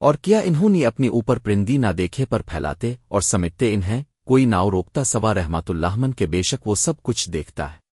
اور کیا انہوں نے اپنی اوپر پرندی نہ دیکھے پر پھیلاتے اور سمیٹتے انہیں، کوئی ناؤ روکتا سوا رحمت اللہ من کے بے شک وہ سب کچھ دیکھتا ہے۔